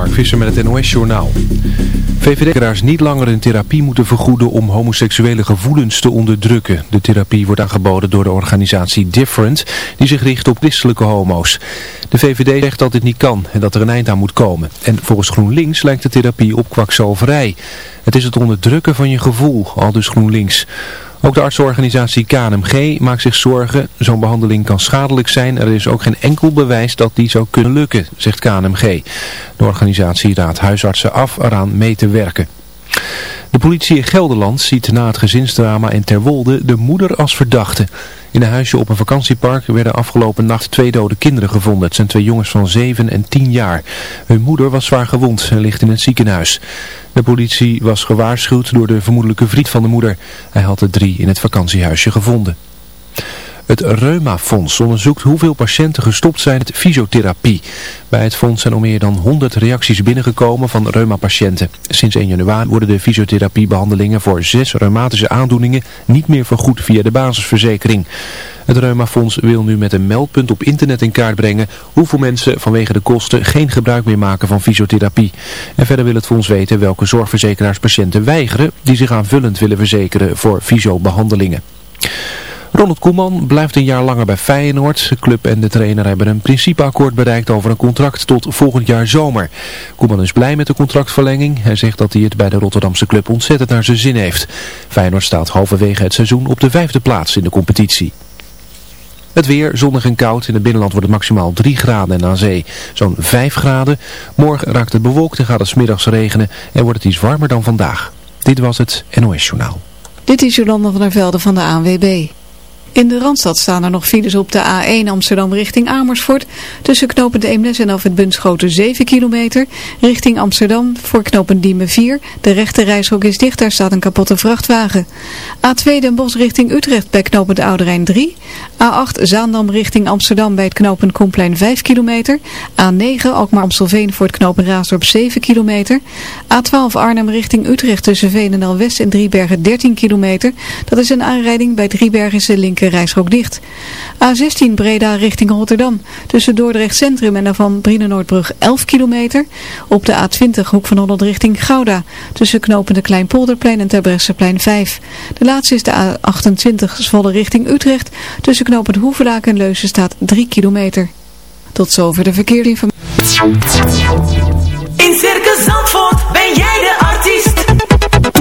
Mark Visser met het NOS-journaal. VVD-keraars niet langer een therapie moeten vergoeden om homoseksuele gevoelens te onderdrukken. De therapie wordt aangeboden door de organisatie Different, die zich richt op christelijke homo's. De VVD zegt dat dit niet kan en dat er een eind aan moet komen. En volgens GroenLinks lijkt de therapie op kwakzalverij. Het is het onderdrukken van je gevoel, al dus GroenLinks. Ook de artsorganisatie KNMG maakt zich zorgen. Zo'n behandeling kan schadelijk zijn. Er is ook geen enkel bewijs dat die zou kunnen lukken, zegt KNMG. De organisatie raadt huisartsen af eraan mee te werken. De politie in Gelderland ziet na het gezinsdrama in Terwolde de moeder als verdachte. In een huisje op een vakantiepark werden afgelopen nacht twee dode kinderen gevonden. Het zijn twee jongens van 7 en 10 jaar. Hun moeder was zwaar gewond en ligt in het ziekenhuis. De politie was gewaarschuwd door de vermoedelijke vriend van de moeder. Hij had de drie in het vakantiehuisje gevonden. Het Reumafonds onderzoekt hoeveel patiënten gestopt zijn met fysiotherapie. Bij het fonds zijn al meer dan 100 reacties binnengekomen van reumapatiënten. Sinds 1 januari worden de fysiotherapiebehandelingen voor zes reumatische aandoeningen niet meer vergoed via de basisverzekering. Het Reumafonds wil nu met een meldpunt op internet in kaart brengen hoeveel mensen vanwege de kosten geen gebruik meer maken van fysiotherapie. En verder wil het fonds weten welke zorgverzekeraars patiënten weigeren die zich aanvullend willen verzekeren voor fysiobehandelingen. Ronald Koeman blijft een jaar langer bij Feyenoord. De club en de trainer hebben een principeakkoord bereikt over een contract tot volgend jaar zomer. Koeman is blij met de contractverlenging. Hij zegt dat hij het bij de Rotterdamse club ontzettend naar zijn zin heeft. Feyenoord staat halverwege het seizoen op de vijfde plaats in de competitie. Het weer, zonnig en koud. In het binnenland wordt het maximaal 3 graden en aan zee zo'n 5 graden. Morgen raakt het bewolkt en gaat het smiddags regenen en wordt het iets warmer dan vandaag. Dit was het NOS Journaal. Dit is Jolanda van der Velde van de ANWB. In de Randstad staan er nog files op de A1 Amsterdam richting Amersfoort. Tussen knooppunt Eemnes en af het Bunschoten 7 kilometer. Richting Amsterdam voor knooppunt Diemen 4. De rechte reishok is dicht, daar staat een kapotte vrachtwagen. A2 Den Bosch richting Utrecht bij knooppunt Ouderijn 3. A8 Zaandam richting Amsterdam bij het knooppunt Komplein 5 kilometer. A9 Alkmaar Amstelveen voor het knooppunt Raasdorp 7 kilometer. A12 Arnhem richting Utrecht tussen Veenendaal West en Driebergen 13 kilometer. Dat is een aanrijding bij Driebergen is de linker reishok dicht. A16 Breda richting Rotterdam. Tussen Dordrecht Centrum en daarvan Brienenoordbrug 11 kilometer. Op de A20 Hoek van Holland richting Gouda. Tussen knopende Kleinpolderplein en Terbrechtseplein 5. De laatste is de A28 Zwolle richting Utrecht. Tussen knopend Hoevelaak en Leusen staat 3 kilometer. Tot zover de verkeersinformatie. In Circus Zandvoort ben jij de artiest.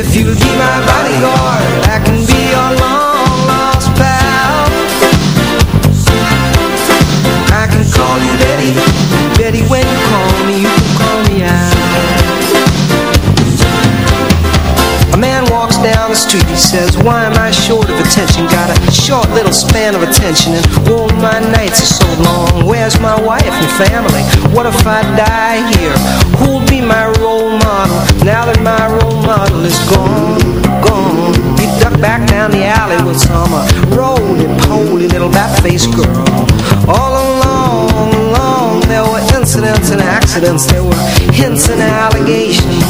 If you'll be my bodyguard I can be your long lost pal. I can call you Betty. Betty, when you call me, you can call me out. A man walks down the street, he says Why am I attention? Got a short little span of attention And oh, my nights are so long Where's my wife and family? What if I die here? Who'll be my role model? Now that my role model is gone, gone He ducked back down the alley with some uh, roly-poly little bat-faced girl All along, along There were incidents and accidents There were hints and allegations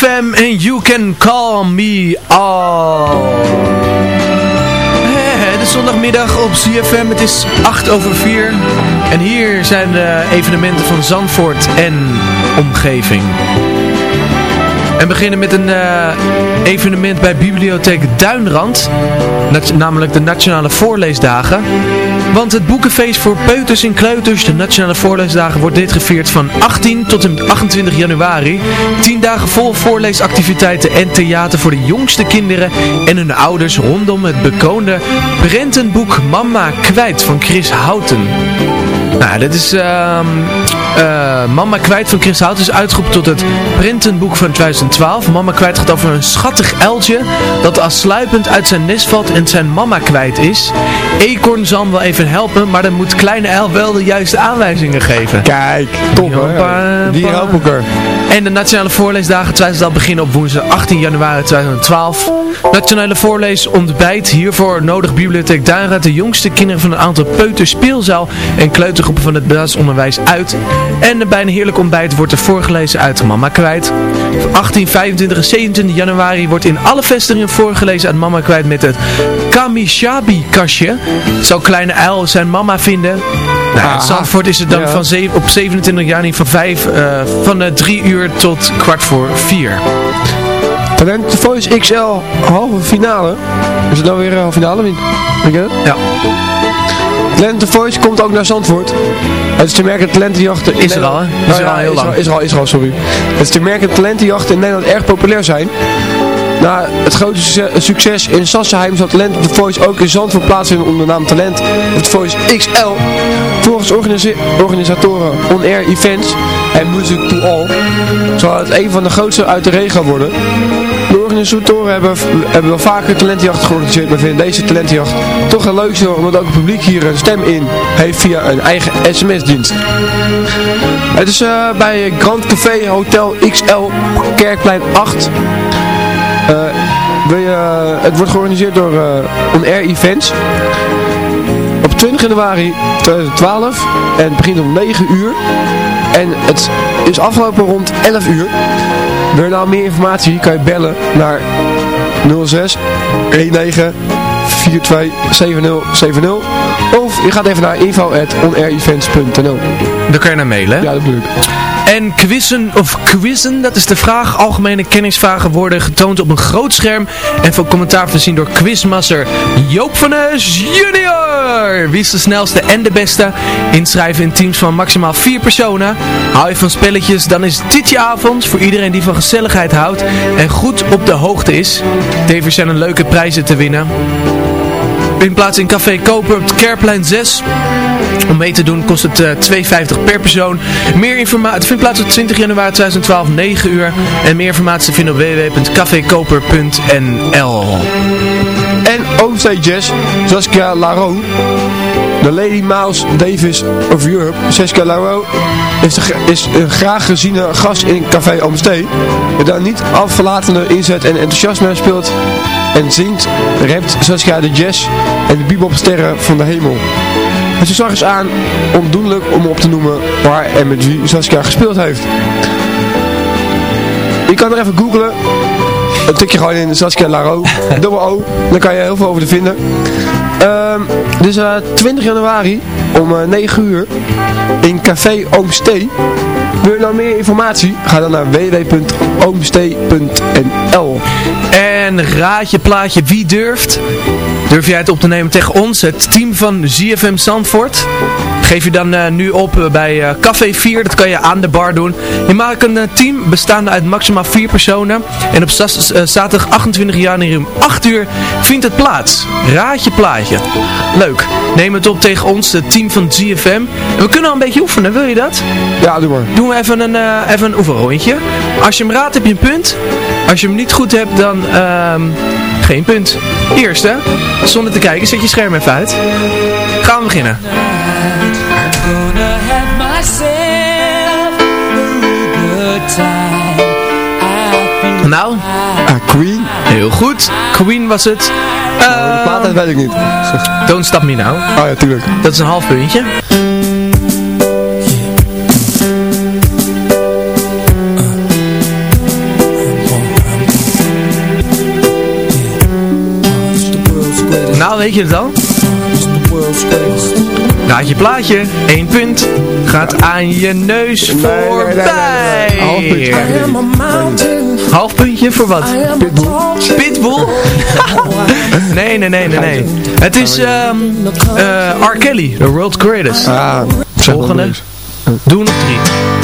CFM en You Can Call Me All. Is zondagmiddag op CFM, het is 8 over 4. En hier zijn de evenementen van Zandvoort en omgeving. En beginnen met een eh, evenement bij Bibliotheek Duinrand. namelijk de Nationale Voorleesdagen. Want het boekenfeest voor peuters en kleuters, de Nationale Voorleesdagen, wordt dit gevierd van 18 tot en met 28 januari. 10 dagen vol voorleesactiviteiten en theater voor de jongste kinderen en hun ouders rondom het bekoonde prentenboek Mama Kwijt van Chris Houten. Nou, dit is ehm, uh, Mama Kwijt van Chris Hout is uitgeroepen tot het printenboek van 2012. Mama Kwijt gaat over een schattig eltje dat als sluipend uit zijn nest valt en zijn mama kwijt is. Eekhoorn zal hem wel even helpen, maar dan moet kleine El wel de juiste aanwijzingen geven. Kijk, top hè. Die helpen elkaar. En de Nationale Voorleesdagen 2012 beginnen op woensdag 18 januari 2012. Nationale Voorleesontbijt. Hiervoor nodig Bibliotheek Duinraad de jongste kinderen van een aantal peuter speelzaal en kleutergroepen van het basisonderwijs uit. En bij een heerlijk ontbijt wordt er voorgelezen uit Mama Kwijt. 18, 25 en 27 januari wordt in alle vestigingen voorgelezen uit Mama Kwijt met het Kamishabi-kastje. Zou kleine uil zijn mama vinden? Nou, Zandvoort is het dan van op 27 januari van, 5, uh, van uh, 3 uur tot kwart voor 4. Talent Voice XL halve finale. Is het nou weer een halve finale? Weet je? Ja. Talent Voice komt ook naar Zandvoort. Het is te merken talentenjachten... Is er al, hè? Is er al heel lang. Is er al, is er al, sorry. Het is te merken dat talentenjachten in Nederland erg populair zijn. Na het grote succes in Sassenheim zal Talent the Voice ook in Zandvoort plaatsvinden onder de naam Talent the Voice XL. Volgens organisatoren On Air Events en Music to All zal het een van de grootste uit de regio worden. De organisatoren hebben, hebben wel vaker talentjachten georganiseerd, maar vinden deze talentjacht toch een leukste omdat ook het publiek hier een stem in heeft via een eigen sms-dienst. Het is uh, bij Grand Café Hotel XL Kerkplein 8 uh, het wordt georganiseerd door uh, On Air Events. Op 20 januari 2012 en het begint om 9 uur. En het is afgelopen rond 11 uur. Wil je nou meer informatie, kan je bellen naar 06 19 42 7070 of je gaat even naar info.onairevents.nl Daar kan je naar mailen. Ja, dat bedoel ik. En quizzen of quizzen, dat is de vraag. Algemene kennisvragen worden getoond op een groot scherm en van commentaar voorzien door quizmaster Joop van Neus junior. Wie is de snelste en de beste? Inschrijven in teams van maximaal vier personen. Hou je van spelletjes, dan is dit je avond voor iedereen die van gezelligheid houdt en goed op de hoogte is. Tevens zijn er leuke prijzen te winnen. Plaats in Café Koper op Kerplein 6. Om mee te doen kost het uh, eh, 2,50 per persoon. Meer informatie, het vindt plaats op 20 januari 2012, 9 uur. En meer informatie vinden op www.cafekoper.nl En OC Jazz, Saskia Laro. De Lady Mouse Davis of Europe, Saskia Laro, is, is een graag geziene gast in Café Oomstee. Die daar niet afverlatende inzet en enthousiasme speelt en zingt, rapt Saskia de jazz en de bebopsterren van de hemel. En ze zag eens aan, ondoenlijk om op te noemen waar en met wie Saskia gespeeld heeft. Je kan er even googlen. Dan tik je gewoon in Saskia Laro, dubbel O. Dan kan je heel veel over te vinden. Um, dus uh, eh, 20 januari om uh, eh, 9 uur in Café Oomstee. Wil je nou meer informatie? Ga dan naar www.oomstee.nl En raad je plaatje wie durft? Durf jij het op te nemen tegen ons, het team van ZFM Zandvoort? Geef je dan uh, nu op uh, bij uh, Café 4, dat kan je aan de bar doen. Je maakt een team bestaande uit maximaal 4 personen. En op zaterdag 28 januari om 8 uur vindt het plaats. Raad je plaatje. Leuk. Neem het op tegen ons, het team van ZFM. En we kunnen al een beetje oefenen, wil je dat? Ja, doe maar. We even een, even een oefenrondje. Als je hem raadt heb je een punt. Als je hem niet goed hebt dan ehm, geen punt. Eerste, zonder te kijken, zet je scherm even uit. Gaan we beginnen. Nou? Ah, Queen. Heel goed. Queen was het. Uh, de plaat dat weet ik niet. Don't Stop Me Now. Oh ja, tuurlijk. Dat is een half puntje. Weet je het al? Raad je plaatje, één punt, gaat aan je neus voorbij. Half puntje. Half puntje voor wat? Pitbull. Pitbull? nee, nee, nee, nee, nee. Het is um, uh, R. Kelly, The World's Greatest. Ah, Volgende. Doe nog drie.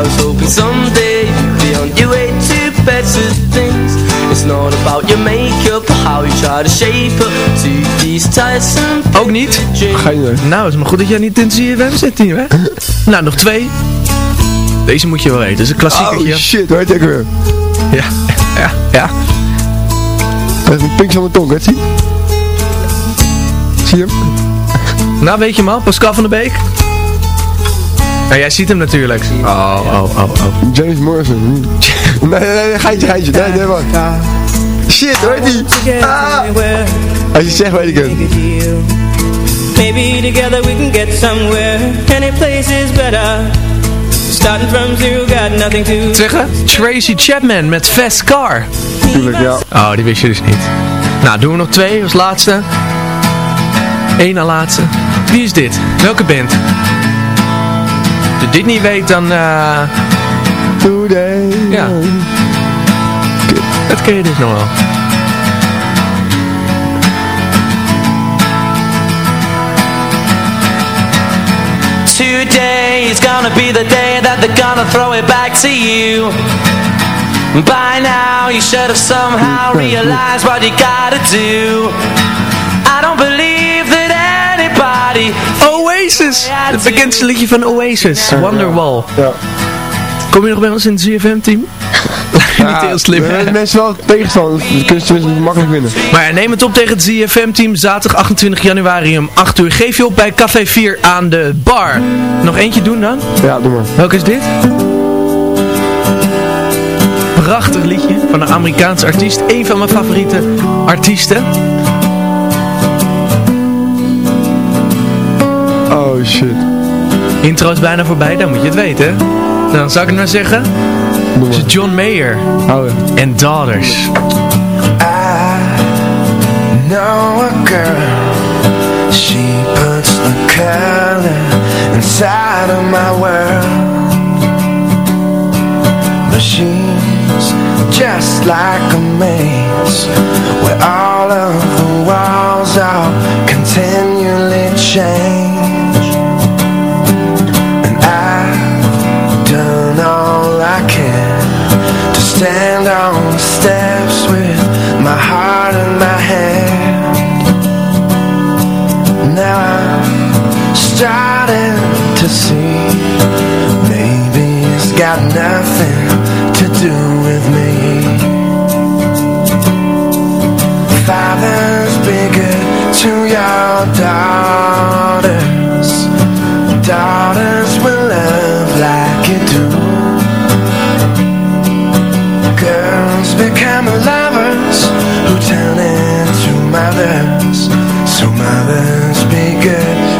I was hoping someday you'd be on your way to better things It's not about your makeup how we try to shape her to these tiresome Ook niet? Geen idee. Nou, het is maar goed dat jij niet in het ZFM zit hier, hè? nou, nog twee. Deze moet je wel weten. Dat is een klassiekertje. Oh shit, weet je ook weer. Ja, ja, ja. Dat is een pink van de tong, weet je? Zie je hem? Nou, weet je hem al? Pascal van der Beek? Ja, jij ziet hem natuurlijk. Oh, oh, oh, oh. James Morrison. nee, nee, nee, geintje, geintje. Nee, nee, man. Shit, weet je? Ah. Als je zegt, weet ik het. Maybe together we can get somewhere Any place is better Starting from zero, got nothing to Zeggen? Tracy Chapman met Fast Car. Tuurlijk, ja. Oh, die wist je dus niet. Nou, doen we nog twee als laatste. Eén na laatste. Wie is dit? Welke band? Je dit niet weet, dan... eh Today. Ja. Dat ken je dus nog wel. Today is gonna be the day that they're gonna throw it back to you By now you should have somehow realized what you gotta do I don't believe that anybody Oasis! Het bekendste liedje van Oasis. Wonderwall. Ja. Kom je nog bij ons in het ZFM-team? niet heel slim, hebben mensen wel tegenstand. Dan kunnen ze makkelijk winnen. Maar ja, neem het op tegen het ZFM-team. Zaterdag 28 januari om 8 uur. Geef je op bij Café 4 aan de bar. Nog eentje doen dan? Ja, doe maar. Welke is dit? Prachtig liedje van een Amerikaanse artiest. Een van mijn favoriete artiesten. Oh shit. Intro is bijna voorbij, dan moet je het weten. hè? Dan zou ik het maar zeggen. Het is John Mayer Hou je. en Daughters. know a girl She puts the color inside of my world But she's just like a maze Where all of the walls are continually change stand on the steps with my heart in my hand. Now I'm starting to see Maybe it's got nothing to do with me. Fathers, be good to your daughters Daughters Girls become lovers who turn into mothers. So mothers be good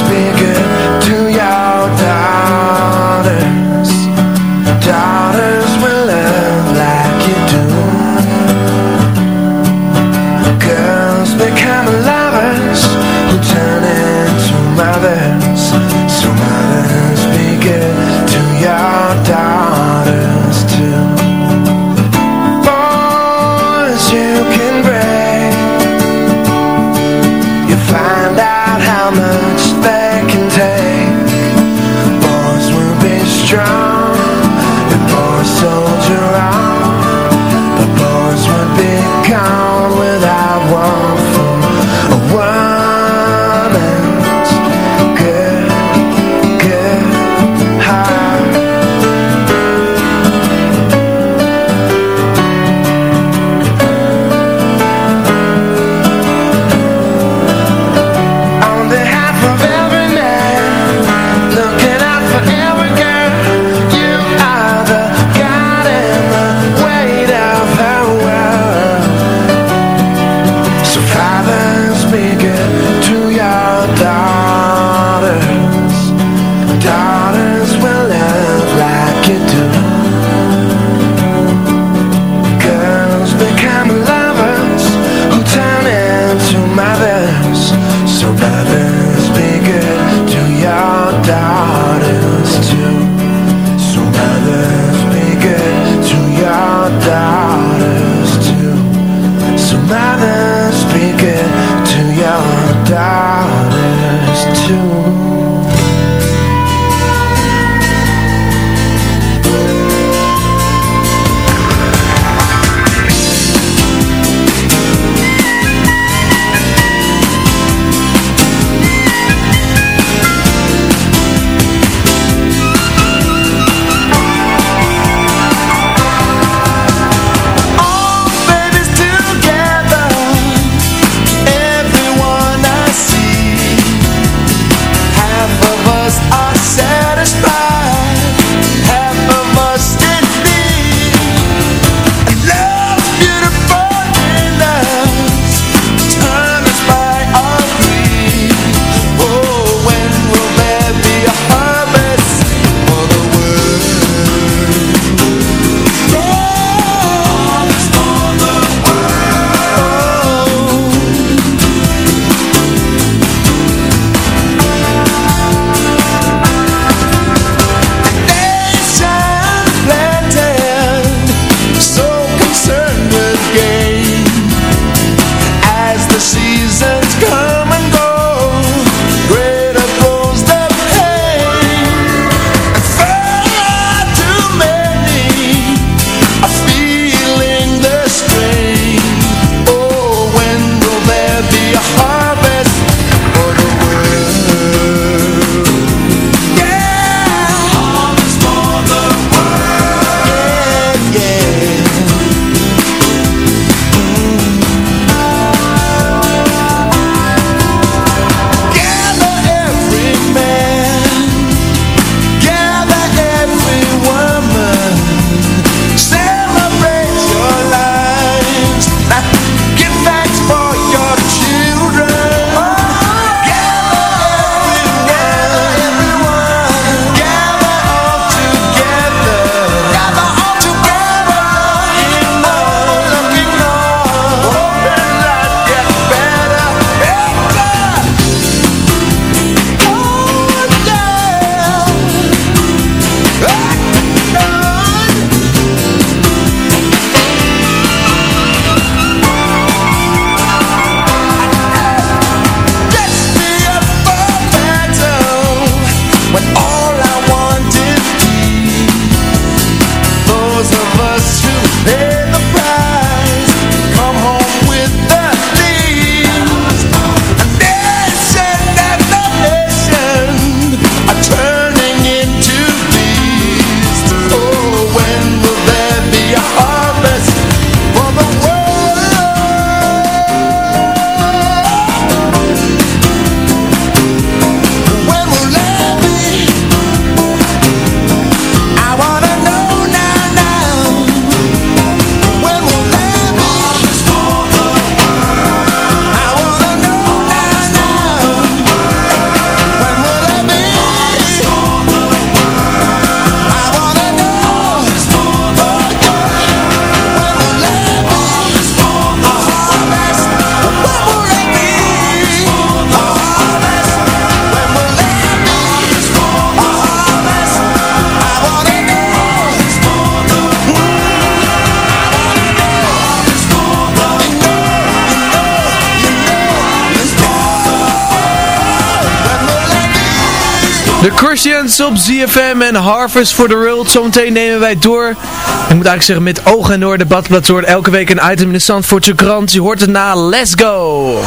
Christians op ZFM en Harvest for the World. Zometeen nemen wij door. Ik moet eigenlijk zeggen met ogen en oor de badplaats elke week een item in de Zandvoortse krant. Je hoort het na. Let's go!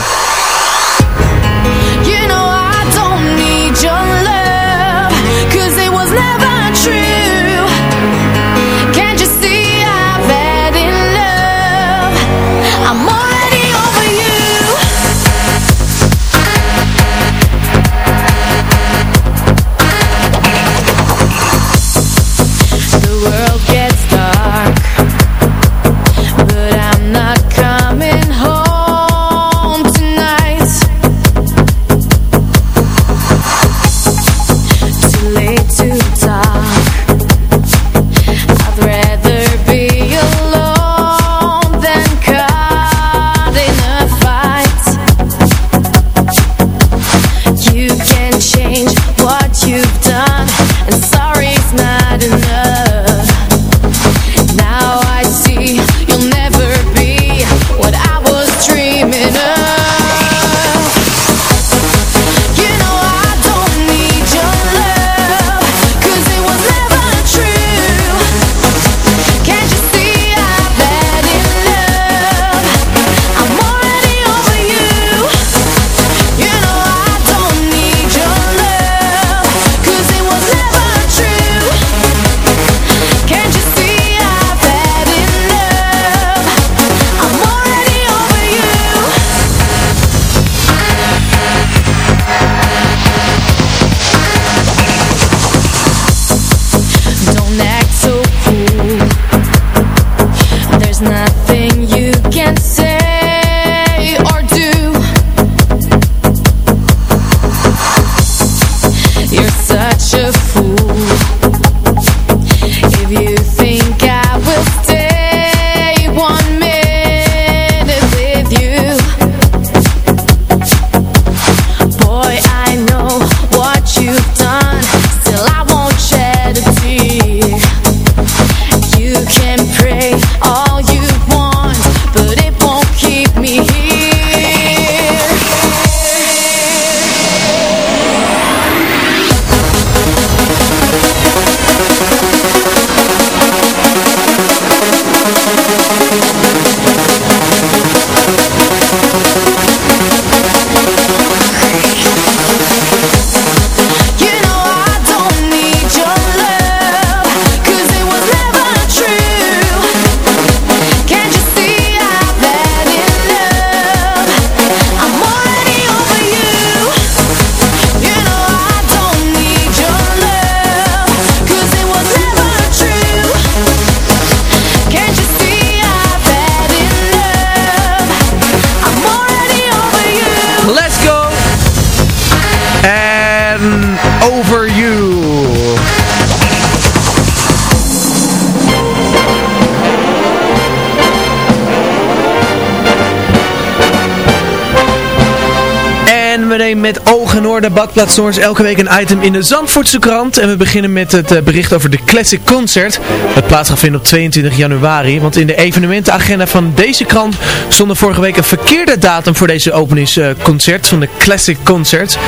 De badplaatsnoors elke week een item in de Zandvoortse krant. En we beginnen met het eh, bericht over de Classic Concert. Het plaats gaat vinden op 22 januari. Want in de evenementenagenda van deze krant stond vorige week een verkeerde datum voor deze openingsconcert van de Classic Concert.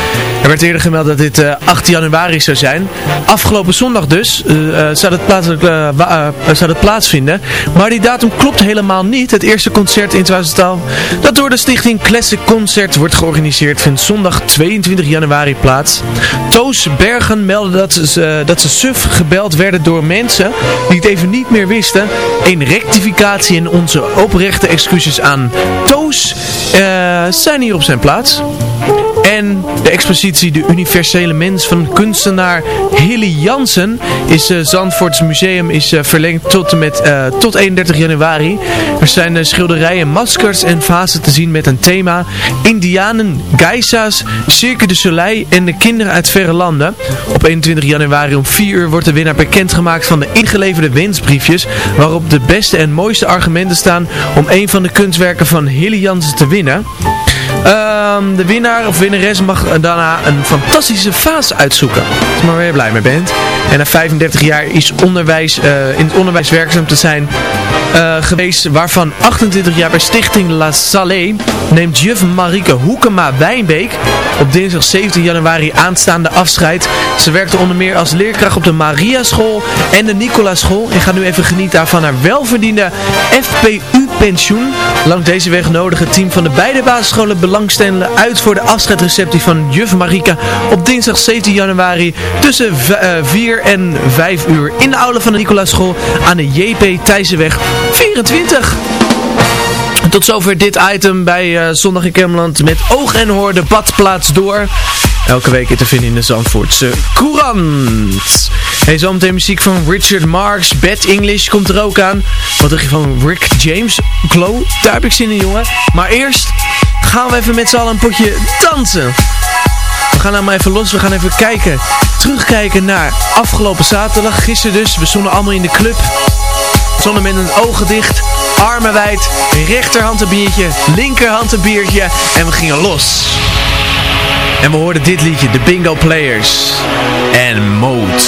Er werd eerder gemeld dat dit 8 eh, januari zou zijn. Afgelopen zondag dus uh, zou, het zou het plaatsvinden. Maar die datum klopt helemaal niet. Het eerste concert in 2012 dat door de stichting Classic Concert wordt georganiseerd vindt zondag 22 januari plaats. Toos Bergen meldde dat ze, dat ze suf gebeld werden door mensen die het even niet meer wisten. Een rectificatie en onze oprechte excuses aan Toos uh, zijn hier op zijn plaats. En de expositie De Universele Mens van kunstenaar Hilly Jansen is uh, Zandvoorts Museum is uh, verlengd tot, met, uh, tot 31 januari. Er zijn schilderijen, maskers en vazen te zien met een thema. Indianen, geisa's, Cirque du Soleil en de kinderen uit verre landen. Op 21 januari om 4 uur wordt de winnaar bekendgemaakt van de ingeleverde wensbriefjes. Waarop de beste en mooiste argumenten staan om een van de kunstwerken van Hilly Jansen te winnen. Um, de winnaar of winnares mag daarna een fantastische vaas uitzoeken. Als je maar weer blij mee bent. En na 35 jaar is onderwijs, uh, in het onderwijs werkzaam te zijn uh, geweest. Waarvan 28 jaar bij Stichting La Salée neemt juf Marike Hoekema Wijnbeek op dinsdag 17 januari aanstaande afscheid. Ze werkte onder meer als leerkracht op de Maria School en de Nicola School. En gaat nu even genieten van haar welverdiende FPU-pensioen. Langs deze weg nodig het team van de beide basisscholen belangstellenden uit voor de afscheidsreceptie van juf Marika op dinsdag 17 januari tussen 4 eh, en 5 uur in de aula van de Nicolaas School aan de JP Thijssenweg 24. Tot zover dit item bij uh, Zondag in Kemmerland met oog en hoor de badplaats door. Elke week te vinden in de Zandvoortse Courant. Hey, zometeen muziek van Richard Marks. Bad English komt er ook aan. Wat dacht je van Rick James? Glow? Daar heb ik zin in, jongen. Maar eerst gaan we even met z'n allen een potje dansen. We gaan nou maar even los. We gaan even kijken. Terugkijken naar afgelopen zaterdag. Gisteren dus. We stonden allemaal in de club. Zonnen met een ogen dicht. Armen wijd. Rechterhand een biertje. Linkerhand een biertje. En we gingen los. En we hoorden dit liedje, de Bingo Players en Mode.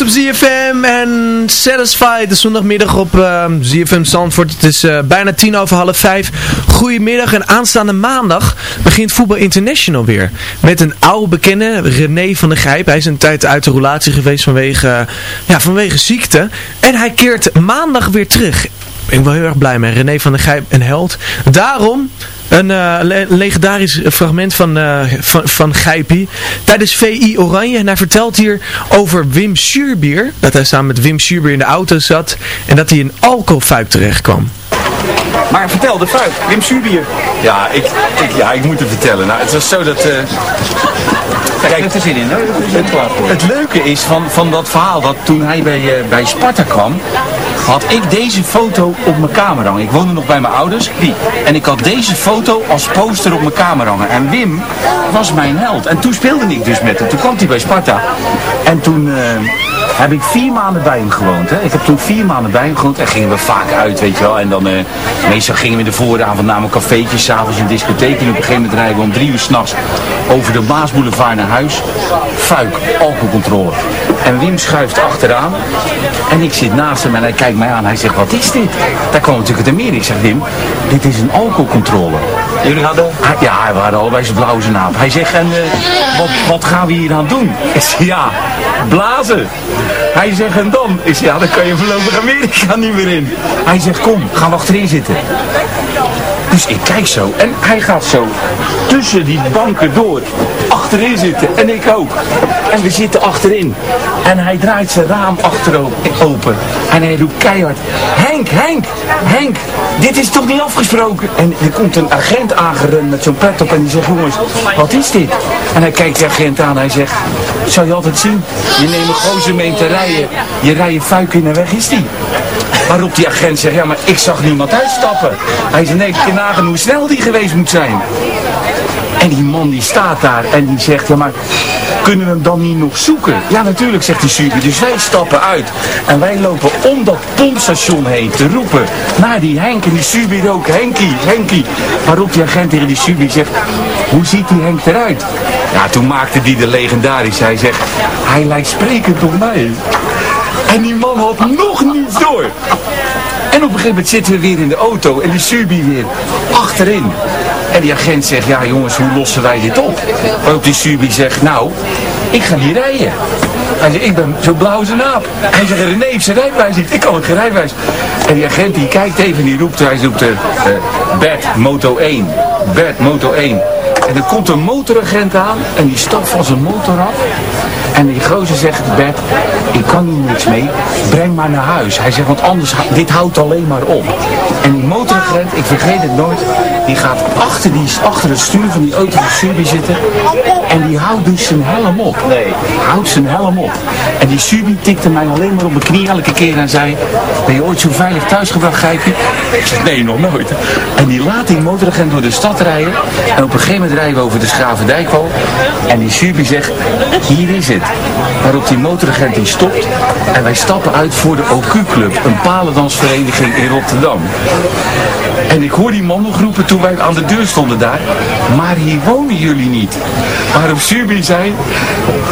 Op ZFM en Satisfied de zondagmiddag op uh, ehm, ZFM Zandvoort. Het is uh, bijna tien over half vijf. Goedemiddag en aanstaande maandag begint Voetbal International weer. Met een oude bekende, René van der Gijp. Hij is een tijd uit de relatie geweest vanwege, ja, vanwege ziekte. En hij keert maandag weer terug. Ik ben wel heel erg blij mee. René van der Gijp, een held. Daarom een uh, legendarisch fragment van, uh, van, van Gijpie tijdens VI Oranje. En hij vertelt hier over Wim Suurbier. Dat hij samen met Wim Suurbier in de auto zat. En dat hij in alcoholfuik terecht kwam. Maar vertel, de fuik, Wim Suurbier. Ja, ik, ik, ja, ik moet het vertellen. Nou, het was zo dat... Uh, Kijk, het er zin in, hè? Het, het leuke is van, van dat verhaal dat toen hij bij, uh, bij Sparta kwam, had ik deze foto op mijn kamer hangen. Ik woonde nog bij mijn ouders. En ik had deze foto als poster op mijn kamer hangen. En Wim was mijn held. En toen speelde ik dus met hem. Toen kwam hij bij Sparta. En toen... Uh, heb ik vier maanden bij hem gewoond. Hè. Ik heb toen vier maanden bij hem gewoond en gingen we vaak uit, weet je wel. En dan, uh, meestal gingen we de vooravond naar een cafeetje, s'avonds een discotheek. En op een gegeven moment rijden we om drie uur s'nachts over de Maasboulevard naar huis. Fuik, alcoholcontrole. En Wim schuift achteraan. En ik zit naast hem en hij kijkt mij aan. Hij zegt, wat is dit? Daar kwam natuurlijk het meer. Ik zeg, Wim, dit is een alcoholcontrole. Jullie hadden? Ja, we hadden allebei zijn blauwe naam. Hij zegt, en uh, wat, wat gaan we hier aan doen? Ik zeg, ja, blazen. Hij zegt, en dan? Ik zeg, ja, dan kan je voorlopig Amerika niet meer in. Hij zegt, kom, gaan we achterin zitten. Dus ik kijk zo en hij gaat zo tussen die banken door achterin zitten en ik ook. En we zitten achterin. En hij draait zijn raam achteropen open. En hij roept keihard, Henk, Henk, Henk, dit is toch niet afgesproken? En er komt een agent aangerend met zo'n pet op en die zegt, jongens, wat is dit? En hij kijkt de agent aan hij zegt, zou je altijd zien, je neemt een gozer mee te rijden, je rijdt fuik in en weg is die. Waarop die agent zegt, ja maar ik zag niemand uitstappen. Hij zegt, nee, ik kan nagaan hoe snel die geweest moet zijn. En die man die staat daar en die zegt, ja maar kunnen we hem dan niet nog zoeken? Ja natuurlijk, zegt die Subi. Dus wij stappen uit en wij lopen om dat pompstation heen te roepen naar die Henk. En die Subi ook, Henkie, Henkie. Waarop die agent tegen die Subi zegt, hoe ziet die Henk eruit? Ja, toen maakte die de legendarisch. Hij zegt, hij lijkt sprekend op mij. En die man had nog niets door. En op een gegeven moment zitten we weer in de auto en die Subi weer achterin. En die agent zegt, ja jongens, hoe lossen wij dit op? Waarop die Subi zegt, nou, ik ga hier rijden. Hij zegt, ik ben zo blauw als een aap. Hij zegt, René heeft zijn rijbewijs niet, ik kan het geen rijbewijs. En die agent die kijkt even en die roept, hij roept, uh, Bert, Moto 1. Bert, Moto 1. En er komt een motoragent aan en die stapt van zijn motor af. En die gozer zegt, Bert, ik kan hier niks mee, breng maar naar huis. Hij zegt, want anders, dit houdt alleen maar op. En die motoragent, ik vergeet het nooit, die gaat achter, die, achter het stuur van die auto van Subi zitten. En die houdt dus zijn helm op. Nee. Houdt zijn helm op. En die Subi tikte mij alleen maar op mijn knie elke keer en zei, ben je ooit zo veilig thuisgebracht, Gijpje? Nee, nog nooit. En die laat die motoragent door de stad rijden. En op een gegeven moment rijden we over de Schravendijkwal. En die Subi zegt, hier is het. Waarop die motoragent die stopt en wij stappen uit voor de OQ-club, een palendansvereniging in Rotterdam. En ik hoor die man nog roepen toen wij aan de deur stonden daar, maar hier wonen jullie niet. Waarop Subi zei,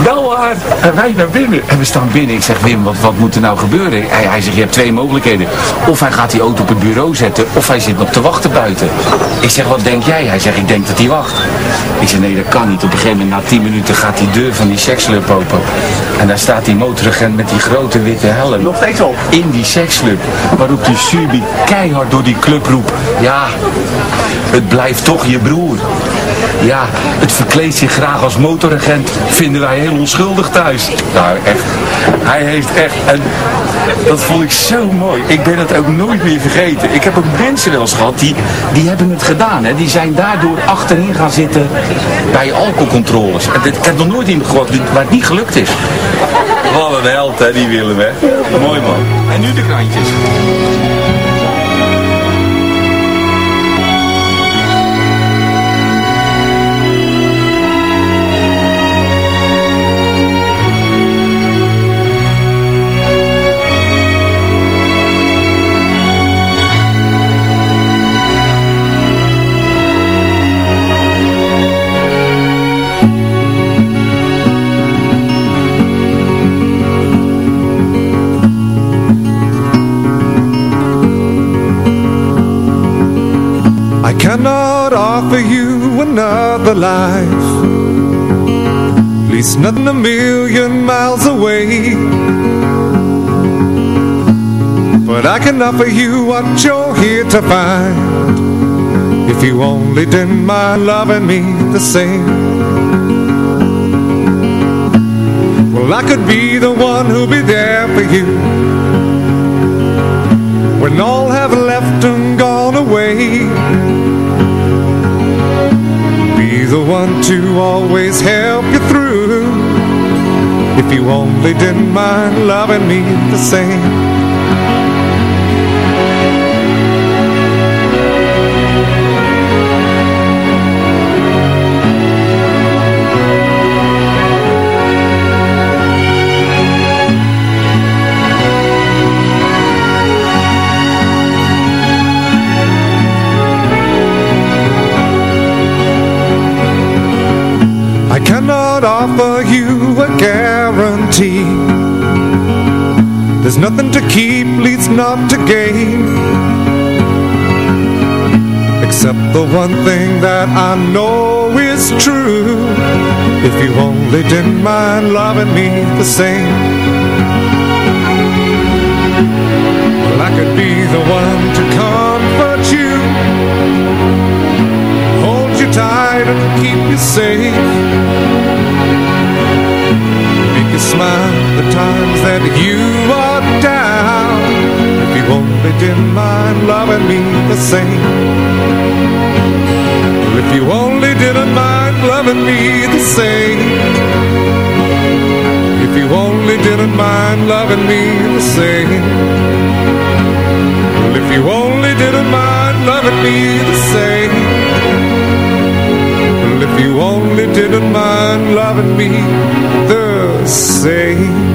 wel hard, en wij naar binnen. En we staan binnen. Ik zeg, Wim, wat, wat moet er nou gebeuren? Hij, hij zegt, je hebt twee mogelijkheden. Of hij gaat die auto op het bureau zetten, of hij zit nog te wachten buiten. Ik zeg, wat denk jij? Hij zegt, ik denk dat hij wacht. Ik zeg, nee, dat kan niet. Op een gegeven moment, na tien minuten, gaat die deur van die seksclub open. En daar staat die motoragent met die grote witte helm. Nog steeds op. In die seksclub. Waarop die Subi keihard door die club roept. Ja, het blijft toch je broer. Ja, het verkleedt zich graag als motoragent. Vinden wij heel onschuldig thuis. Nou, echt. Hij heeft echt... En dat vond ik zo mooi. Ik ben het ook nooit meer vergeten. Ik heb ook mensen wel eens gehad die, die hebben het gedaan. Hè. Die zijn daardoor achterin gaan zitten bij alcoholcontroles. En ik heb nog nooit iemand gehoord waar het niet gelukt is. Wat een held, hè, die willen we. Mooi man. En nu de krantjes. Alive At least nothing a million miles away. But I can offer you what you're here to find. If you only didn't mind loving me the same. Well, I could be the one who'll be there for you. When all have left and gone away the one to always help you through. If you only didn't mind loving me the same cannot offer you a guarantee. There's nothing to keep, leads not to gain. Except the one thing that I know is true. If you only didn't mind loving me the same. Well, I could be the one to comfort you. Hold you tight and keep you safe Make you smile the times that you are down. If you only didn't mind loving me the same. Well, If you only didn't mind loving me the same. If you only didn't mind loving me the same. Well, if you only didn't mind loving me the same you only didn't mind loving me the same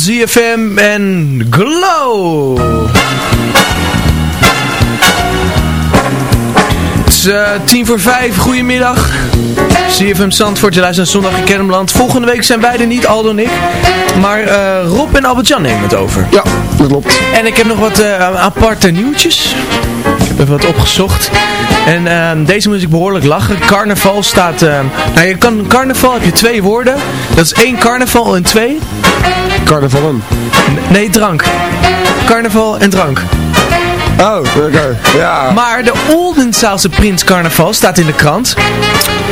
ZFM en Glow. Het is uh, tien voor vijf, goedemiddag. ZFM Zandvoort, je luistert Zondag in Kermland. Volgende week zijn wij er niet, Aldo en ik. Maar uh, Rob en Albert-Jan nemen het over. Ja, dat klopt. En ik heb nog wat uh, aparte nieuwtjes. Ik heb even wat opgezocht. En uh, deze moet ik behoorlijk lachen. Carnaval staat... Uh, nou, je kan, carnaval heb je twee woorden. Dat is één carnaval en twee... Carnavalen. Nee, drank. Carnaval en drank. Oh, oké. Okay. Ja. Maar de Oldenzaalse prins carnaval staat in de krant.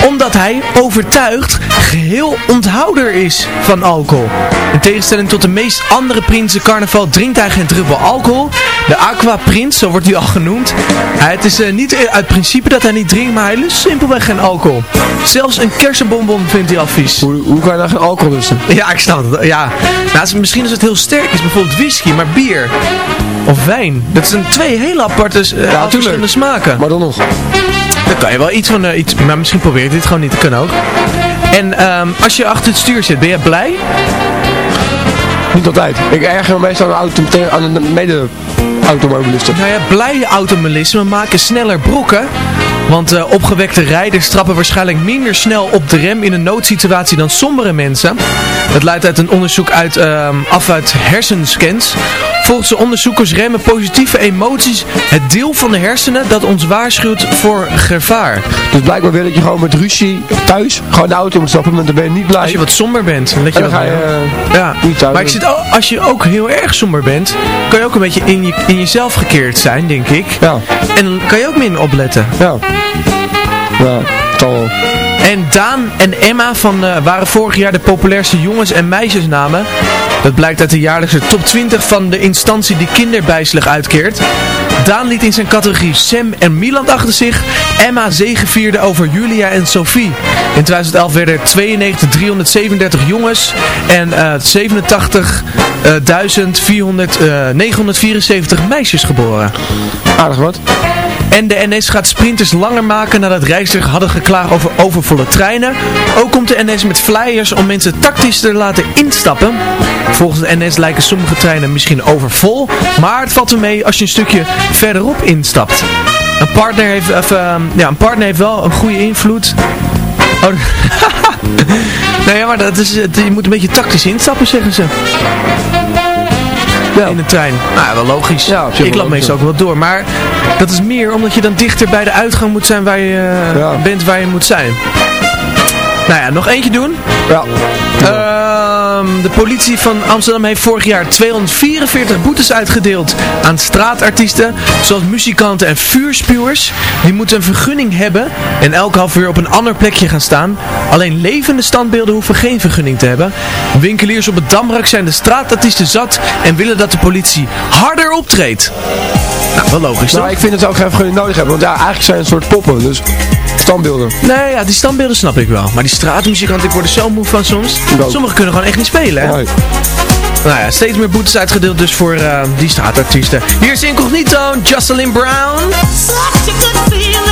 Omdat hij overtuigd geheel onthouder is van alcohol. In tegenstelling tot de meest andere prinsen carnaval drinkt hij geen druppel alcohol. De Aqua Prins, zo wordt hij al genoemd. Het is uh, niet uit principe dat hij niet drinkt, maar hij lust simpelweg geen alcohol. Zelfs een kersenbonbon vindt hij al vies. Hoe, hoe kan je nou geen alcohol lusten? Ja, ik snap het. Ja. Nou, misschien als het heel sterk is, bijvoorbeeld whisky, maar bier of wijn. Dat zijn twee hele aparte uh, ja, verschillende smaken. Maar dan nog. Dan kan je wel iets van uh, iets, maar misschien probeer je dit gewoon niet, dat kan ook. En um, als je achter het stuur zit, ben je blij? Niet altijd. Ik erger me meestal aan de, aan de mede automobilisten. Nou ja, blije automobilisten maken sneller brokken. Want uh, opgewekte rijders trappen waarschijnlijk minder snel op de rem in een noodsituatie dan sombere mensen. Dat luidt uit een onderzoek uit, uh, af uit hersenscans. Volgens de onderzoekers remmen positieve emoties het deel van de hersenen dat ons waarschuwt voor gevaar. Dus blijkbaar wil ik je gewoon met ruzie thuis gewoon de auto moet stappen, maar dan ben je niet blij. Als je wat somber bent, dan, je dan ga je uh, ja. niet thuis. Maar ik zit als je ook heel erg somber bent, kan je ook een beetje in, je, in jezelf gekeerd zijn, denk ik. Ja. En dan kan je ook minder opletten. Ja. Ja, toch En Daan en Emma van, uh, waren vorig jaar de populairste jongens- en meisjesnamen. Dat blijkt uit de jaarlijkse top 20 van de instantie die kinderbijslag uitkeert. Daan liet in zijn categorie Sam en Milan achter zich. Emma zegevierde over Julia en Sophie. In 2011 werden er 92.337 jongens en uh, 87.974 meisjes geboren. Aardig wat. En de NS gaat sprinters langer maken nadat reizigers hadden geklaagd over overvolle treinen. Ook komt de NS met flyers om mensen tactisch te laten instappen. Volgens de NS lijken sommige treinen misschien overvol, maar het valt er mee als je een stukje verderop instapt. Een partner heeft, uh, ja, een partner heeft wel een goede invloed. Oh, nou ja, maar dat is, je moet een beetje tactisch instappen, zeggen ze. Ja. In de trein. Nou, wel logisch. Ja, ik loop meestal ook wel door. Maar dat is meer omdat je dan dichter bij de uitgang moet zijn waar je bent waar je moet zijn. Nou ja, nog eentje doen. Ja. Uh, de politie van Amsterdam heeft vorig jaar 244 boetes uitgedeeld aan straatartiesten, zoals muzikanten en vuurspuwers. Die moeten een vergunning hebben en elk half uur op een ander plekje gaan staan. Alleen levende standbeelden hoeven geen vergunning te hebben. Winkeliers op het Damrak zijn de straatartiesten zat en willen dat de politie harder optreedt. Nou, wel logisch nou, toch? ik vind dat ze ook geen vergunning nodig hebben, want ja, eigenlijk zijn het een soort poppen, dus standbeelden. Nee, ja, die standbeelden snap ik wel. Maar die straatmuzikanten, ik word er zo moe van soms. Sommigen kunnen gewoon echt niet spelen, hè? Nee. Nou ja, steeds meer boetes uitgedeeld dus voor uh, die straatartiesten. Hier is Incognito, Jocelyn Brown. Such a good feeling.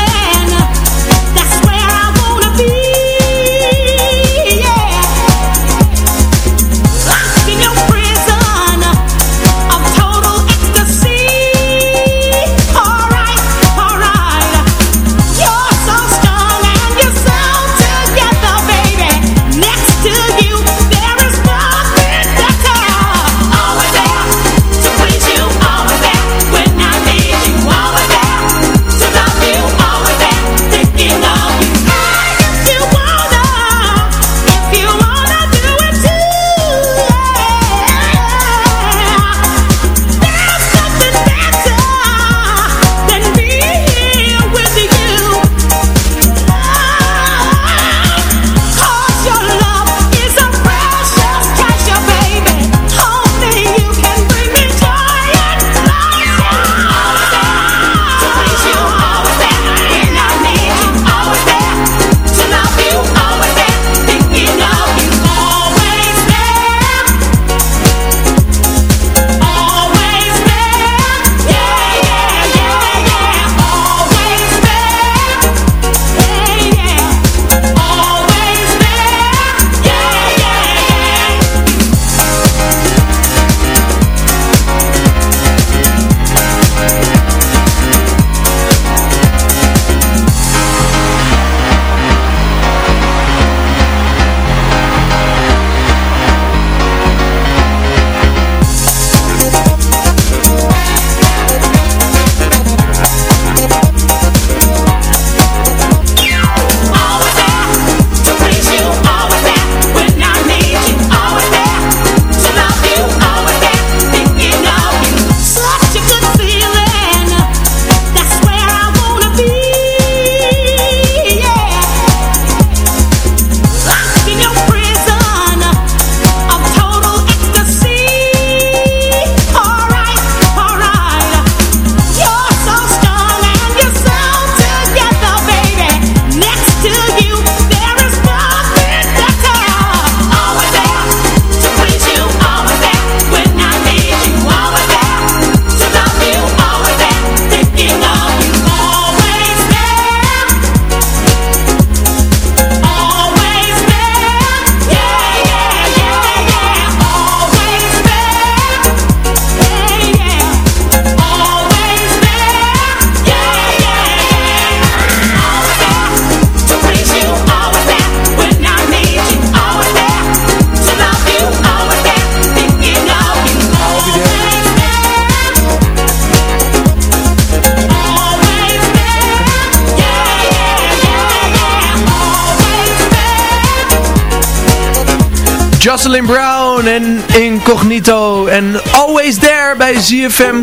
Jocelyn Brown en Incognito en Always There bij ZFM.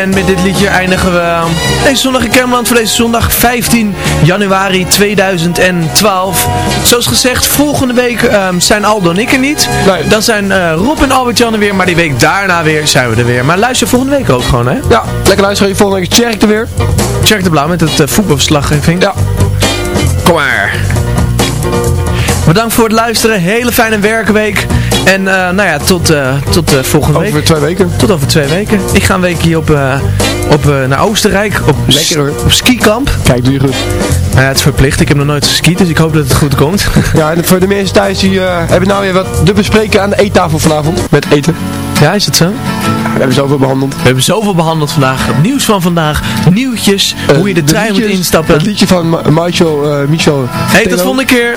En met dit liedje eindigen we deze zondag in Kermeland voor deze zondag 15 januari 2012. Zoals gezegd, volgende week um, zijn Aldo en ik er niet. Dan zijn uh, Rob en Albert-Jan er weer, maar die week daarna weer zijn we er weer. Maar luister volgende week ook gewoon, hè? Ja, lekker luisteren. Volgende week Tjerk er weer. Tjerk de Blauw met het uh, voetbalverslaggeving. Ja. Kom maar. Bedankt voor het luisteren. Hele fijne werkweek. En uh, nou ja, tot, uh, tot uh, volgende over week. Over twee weken. Tot over twee weken. Ik ga een weekje op, op, naar Oostenrijk. Op, Lekker hoor. Op skikamp. Kijk, doe je goed. Nou ja, het is verplicht. Ik heb nog nooit geskiet, dus ik hoop dat het goed komt. ja, en voor de mensen thuis die hebben nou weer wat te bespreken aan de eettafel vanavond. Met eten. Ja, is het zo? we hebben zoveel behandeld. We hebben zoveel behandeld vandaag. Nieuws van vandaag. Nieuwtjes. hoe je de, de trein liedjes, moet instappen. Het liedje van Ma Michael. Michel. Hé, hey, tot volgende keer.